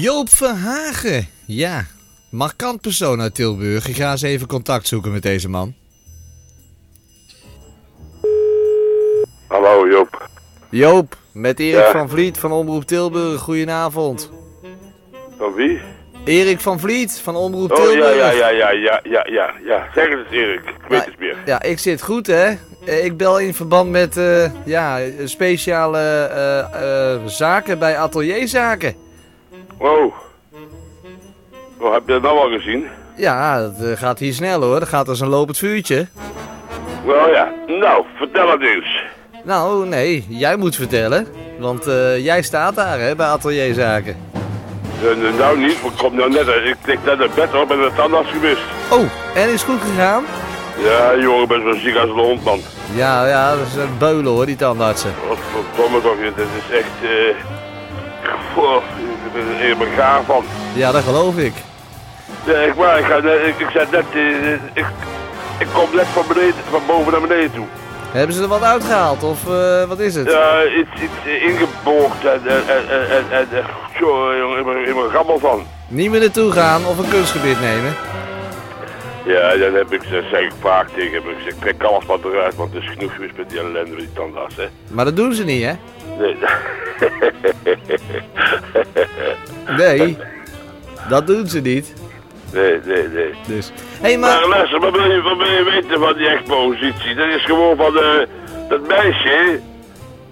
Joop Verhagen. Ja, markant persoon uit Tilburg. Ik ga eens even contact zoeken met deze man. Hallo Joop. Joop, met Erik Ja. van Vliet van Omroep Tilburg. Goedenavond. Van wie? Erik van Vliet van Omroep Oh Tilburg. ja, ja, ja, ja, ja, ja, ja, ja. Zeg het eens Erik, ik weet het meer. Ja, ik zit goed hè. Eh, Ik bel in verband met eh, ja, speciale eh, zaken bij atelierzaken. Wow. Oh, heb je dat nou al gezien? Ja, dat eh, gaat hier snel hoor. Dat gaat als een lopend vuurtje. Wel ja. Nou, vertel het eens. Nou, nee, jij moet vertellen. Want eh, jij staat daar hè, bij atelierzaken. Eh, nou niet, ik kom nou net, ik klik net uit bed op en de tandarts gemist. Oh, en is het goed gegaan? Ja, jongen, best wel ziek als een hond, man. Ja, ja, dat is een beulen hoor, die tandartsen. Wat verdomme toch, dit is echt, eh... Goh, ik ben er helemaal gaar van. Ja, dat geloof ik. Nee, ik, maar, ik, ga ik, ik zat net, eh, ik, ik kom net van, beneden, van boven naar beneden toe. Hebben ze er wat uitgehaald of eh, wat is het? Ja, iets, iets eh, ingeboogd en, en, en, en, en, zo, ik ben helemaal gammel van. Niet meer naartoe gaan of een kunstgebied nemen? Ja, dan heb ik, dat zeg ik vaak tegen ik zeg, trek alles wat eruit, want het is genoeg geweest met die ellende met die tandarts, hè. Maar dat doen ze niet, hè? Nee, Nee, dat doen ze niet. nee, nee, nee. Dus. Hé, hey, Maar maar. luister, wat wil, je, wat wil je weten van die expositie? Dat is gewoon van, eh, dat meisje,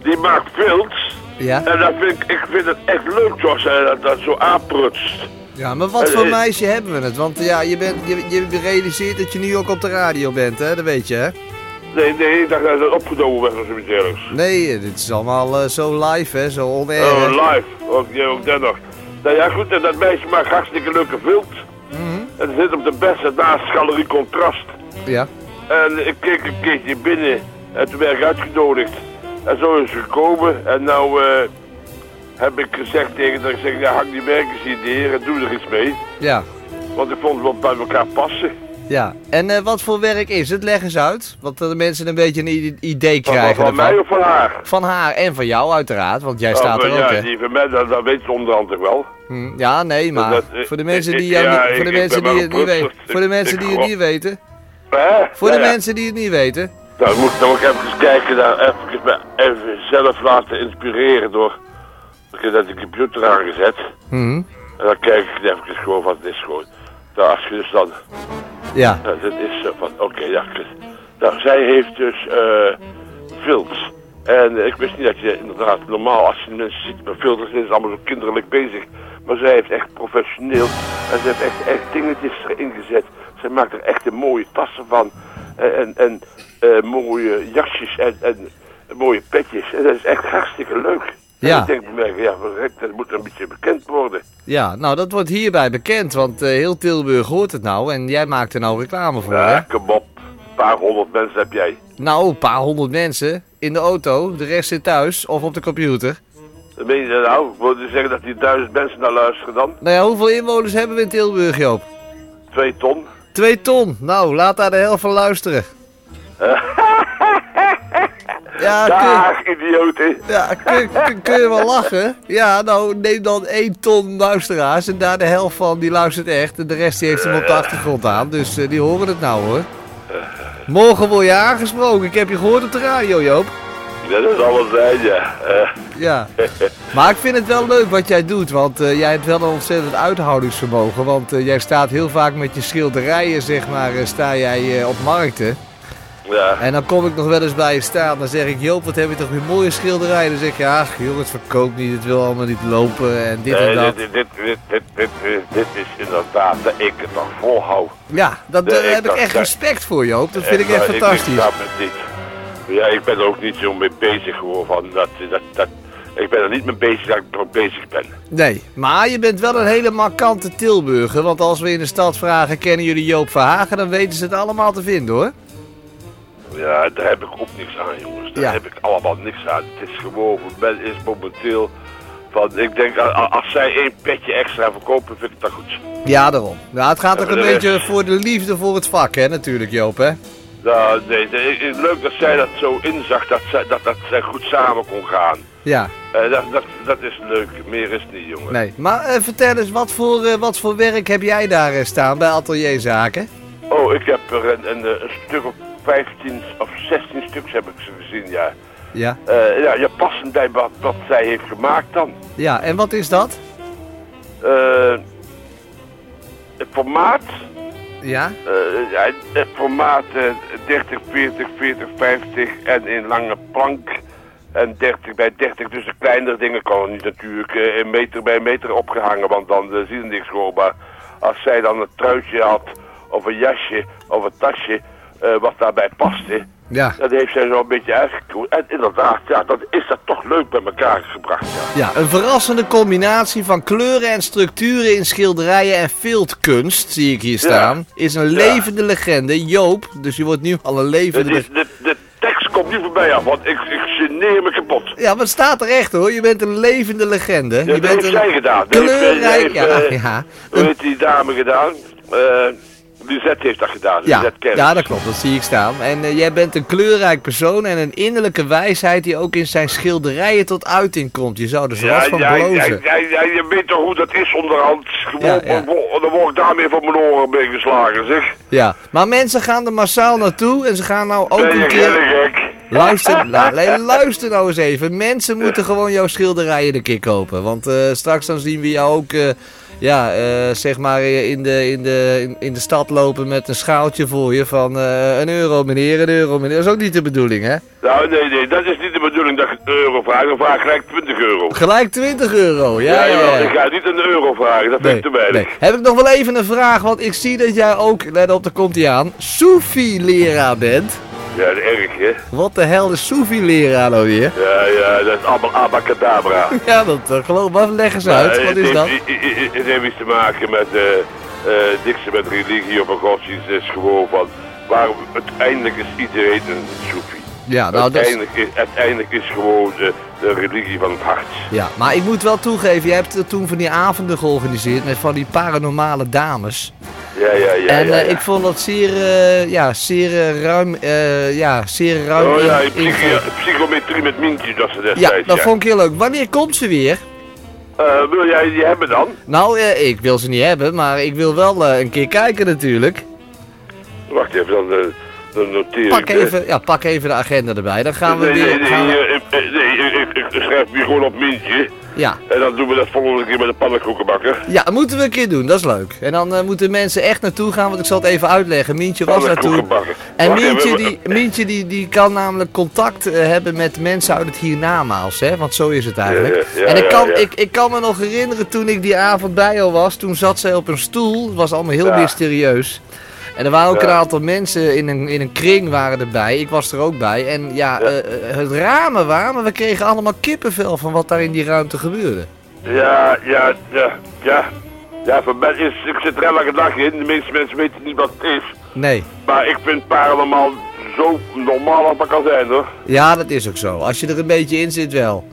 die maakt films. Ja? En dat vind ik, ik vind het echt leuk zoals zij dat, dat zo aanprutst. ja, maar wat voor meisje hebben we het? Want ja, je, bent, je, je realiseert dat je nu ook op de radio bent, hè? Dat weet je, hè? Nee, nee, ik dacht dat het opgenomen werd of zoiets dergelijks. Nee, dit is allemaal eh, zo live, hè? Zo on-air. Oh, live. Ook, ja, ook dat nog. Nou ja, goed, en dat meisje maakt hartstikke leuke films. Mhm. En ze zit op de beste naast Galerie Contrast. Ja. En ik keek een keertje binnen en toen werd ik uitgenodigd. En zo is het gekomen. En nou eh, heb ik gezegd tegen haar, ik zeg, ja, hang die merkens hier neer en doe er iets mee. Ja. Want ik vond het wel bij elkaar passen. Ja. En eh, wat voor werk is het? Leg eens uit. Want de mensen een beetje een idee Van, krijgen. van ervan. mij of van haar? Van haar en van jou uiteraard, want jij staat Oh, er ook, ja, die van mij, dat, dat weet ze onderhand toch wel. Hm, Ja, nee, maar Dat, voor de mensen die, het niet weten, voor de mensen die het niet weten, voor de mensen die het niet weten. Nou, moet ik dan ook even kijken, daar even, even zelf laten inspireren door. Ik heb net de computer aangezet. Hm, En dan kijk ik even gewoon wat het is gewoon. Nou, als je dus dan, Ja, nou, dit is zo van, oké, ja. Nou, zij heeft dus eh films. En eh, ik wist niet dat je inderdaad normaal, als je mensen ziet met filters, is allemaal zo kinderlijk bezig. Maar zij heeft echt professioneel, en ze heeft echt, echt dingetjes erin gezet. Zij maakt er echt een mooie tassen van. En, en, en eh, mooie jasjes en, en mooie petjes. En dat is echt hartstikke leuk. Ja. Ik denk bij mij, ja, dat moet een beetje bekend worden. ja, nou dat wordt hierbij bekend, want eh, heel Tilburg hoort het nou en jij maakt er nou reclame voor, hè? Ja, kom op. Een paar honderd mensen heb jij. Nou, een paar honderd mensen in de auto, de rest zit thuis of op de computer. Dan meen je dat nou? Wil je zeggen dat die duizend mensen naar luisteren dan? Nou ja, hoeveel inwoners hebben we in Tilburg, Joop? Twee ton? Twee ton. Nou, laat daar de helft van luisteren. Ja, kun, Dag, idioten. ja kun, kun- kun je wel lachen? Ja, nou, neem dan één ton luisteraars en daar de helft van die luistert echt. En de rest die heeft hem op de achtergrond aan, dus eh, die horen het nou hoor. Morgen word je aangesproken. Ik heb je gehoord op de radio, Joop. Dat is alles zijn, ja. Eh, Ja. Maar ik vind het wel leuk wat jij doet, want eh, jij hebt wel een ontzettend uithoudingsvermogen. Want jij staat heel vaak met je schilderijen, zeg maar, sta jij op markten. Ja. En dan kom ik nog wel eens bij je staan. Dan zeg ik, Joop, wat heb je toch weer mooie schilderijen? Dan zeg je, ach het verkoopt niet, het wil allemaal niet lopen en dit en dat. dit, dit, dit, dit, dit, dit, dit is inderdaad dat ik het nog volhoud. Ja, daar ik heb ik echt respect voor, Joop. Dat vind ik echt maar fantastisch. Ik, het niet. Ja, ik ben er ook niet zo mee bezig gewoon van dat, dat, dat, ik ben er niet mee bezig dat ik er bezig ben. Nee, maar je bent wel een hele markante Tilburger. Want als we in de stad vragen, kennen jullie Joop Verhagen? Dan weten ze het allemaal te vinden, hoor. Ja, daar heb ik ook niks aan, jongens. Daar Ja. heb ik allemaal niks aan. Het is gewoon, men is momenteel van, ik denk, als zij één petje extra verkopen, vind ik dat goed. Ja, daarom. Nou, het gaat ook Ja, een beetje voor de liefde voor het vak, hè, natuurlijk, Joop, hè? Nou, nee, nee, leuk dat zij dat zo inzag, dat zij, dat, dat zij goed samen kon gaan. Ja, Eh, dat, dat, dat is leuk, meer is niet, jongen. nee. Maar eh, vertel eens, wat voor, eh, wat voor werk heb jij daar staan bij Atelierzaken? Oh, ik heb er een, een, een stuk of 15 of 16 stuks heb ik ze gezien, ja. Ja. Eh, ja, ja, passend bij wat, wat zij heeft gemaakt dan. Ja, en wat is dat? Eh, het formaat, Ja? ja, het formaat eh, 30, 40, 40, 50 en in lange plank. En 30 bij 30, dus de kleinere dingen komen niet natuurlijk een meter bij meter opgehangen, want dan eh, zie je niks gewoon. Maar als zij dan een truitje had, of een jasje, of een tasje, eh, wat daarbij paste, Ja. dat heeft zij zo een beetje uitgekoeld. En inderdaad, ja, dan is dat toch leuk bij elkaar gebracht, ja. Ja, een verrassende combinatie van kleuren en structuren in schilderijen en filtkunst, zie ik hier staan, is een levende legende. Joop, dus je wordt nu al een levende... de, de tekst komt niet voorbij af, want ik, ik geneer me kapot. Ja, maar het staat er echt hoor. Je bent een levende legende. Je dat bent heeft zij gedaan. Dat kleurrijk... heeft, Ja, eh, ja. Hoe Een- heeft die dame gedaan? Eh Lisette heeft dat gedaan. Ja, ja, dat klopt, dat zie ik staan. En eh, jij bent een kleurrijk persoon en een innerlijke wijsheid die ook in zijn schilderijen tot uiting komt. Je zou er zo Ja, van ja, ja, blozen. ja, ja, je weet toch hoe dat is onderhand. Gewoon, Ja, ja. Dan word ik daarmee van mijn oren mee geslagen, zeg. Ja, maar mensen gaan er massaal naartoe en ze gaan nou ook Ben een keer... Luister, luister nou eens even. Mensen moeten gewoon jouw schilderijen een keer kopen. Want eh, straks dan zien we jou ook, eh, ja, eh, zeg maar in de, in, de, in, in de stad lopen met een schaaltje voor je van eh, een euro meneer, een euro meneer. Dat is ook niet de bedoeling, hè? Nou, nee, nee, dat is niet de bedoeling dat ik een euro vraag. Dan vraag gelijk 20 euro. Gelijk 20 euro, ja, Ja, ja, ik ga niet een euro vragen, dat vind Nee, ik te weinig. nee. Heb ik nog wel even een vraag, want ik zie dat jij ook, let op, daar komt hij aan, Soefi-leraar bent. Ja, dat is erg, hè? Wat de hel is Soefi-leraar nou weer? Ja, ja, dat is allemaal abacadabra. Ja, dat uh, geloof maar leg eens uit. Eh, Wat is dat? heeft- Het, heeft iets te maken met eh eh niks met religie of een godsdienst. Het is gewoon van, waarom uiteindelijk is iedereen een soefie. Ja, nou, dat is, uiteindelijk, is, uiteindelijk gewoon de, de religie van het hart. ja, maar ik moet wel toegeven, jij hebt toen van die avonden georganiseerd met van die paranormale dames. Ja, ja, ja. en ja, eh, ja. ik vond dat zeer, eh, ja, zeer eh, ruim, ja, zeer ruim. Oh ja, in- psychometrie met Mintje, dat ze ja, destijds. dat vond ik heel leuk. Wanneer komt ze weer? Wil jij die hebben dan? Nou, ik wil ze niet hebben, maar ik wil wel een keer kijken natuurlijk. Wacht even, dan, dan noteer Pak ik. eh. even, ja, pak even de agenda erbij. Dan gaan we nee, nee, weer. nee, gaan we- eh, eh, nee, ik, ik, ik schrijf hier gewoon op Mintje. ja. En dan doen we dat volgende keer met de pannenkoeken bakken. ja, dat moeten we een keer doen, dat is leuk. En dan eh, moeten mensen echt naartoe gaan, want ik zal het even uitleggen. Mientje was naartoe. En we- die, Mientje die, die kan namelijk contact eh, hebben met mensen uit het hiernamaals, hè? Want zo is het eigenlijk. Ja, ja, en ik kan. Ik, ik kan me nog herinneren toen ik die avond bij jou was, toen zat zij op een stoel. Het was allemaal heel mysterieus. En er waren ook Ja. een aantal mensen in een, in een kring waren erbij. Ik was er ook bij. En ja, Ja. eh, eh, het ramen waar, maar we kregen allemaal kippenvel van wat daar in die ruimte gebeurde. Ja, ja, ja, ja. Ja, voor mij is, ik zit er elke dag in. De meeste mensen weten niet wat het is. Nee. Maar ik vind paranormaal zo normaal als dat kan zijn, hoor. Ja, dat is ook zo. Als je er een beetje in zit wel.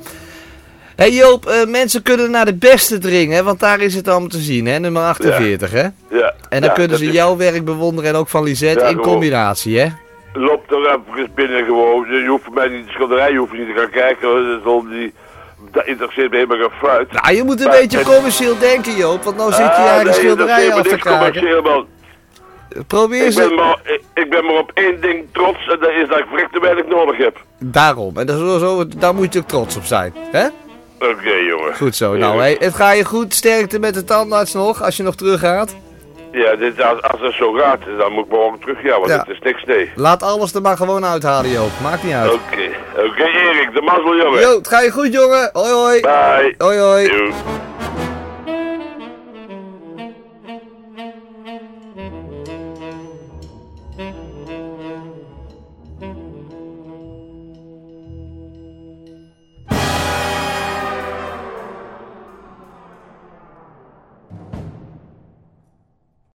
Hé hey Joop, eh, mensen kunnen naar de beste dringen, want daar is het allemaal te zien, hè? Nummer 48, hè? Ja. En dan ja, kunnen ze jouw werk bewonderen en ook van Lisette Ja, in combinatie, hè? Loop er even binnen gewoon. Je hoeft mij niet de schilderij, je hoeft niet te gaan kijken. Dat, die, dat interesseert me helemaal geen fruit. Nou, je moet een Maar beetje commercieel denken, Joop, want nou zit je Ah, eigen dat schilderij af te commercieel, man. Probeer Ik ben, ze... maar, ik, ik ben maar op één ding trots en dat is dat ik vrek te weinig nodig heb. Daarom, en dat is sowieso, daar moet je ook trots op zijn, hè? Oké, jongen. Goed zo, nou, het gaat je goed. Sterkte met de tandarts nog, als je nog terug gaat. Ja, dit, als, als het zo gaat, dan moet ik morgen terug, ja, want Ja. het is niks, nee. Laat alles er maar gewoon uithalen, Joop. Maakt niet uit. Oké, oké Erik, de mazzel jongen. Jo, het gaat je goed, jongen. Hoi, hoi. Bye. Hoi, hoi.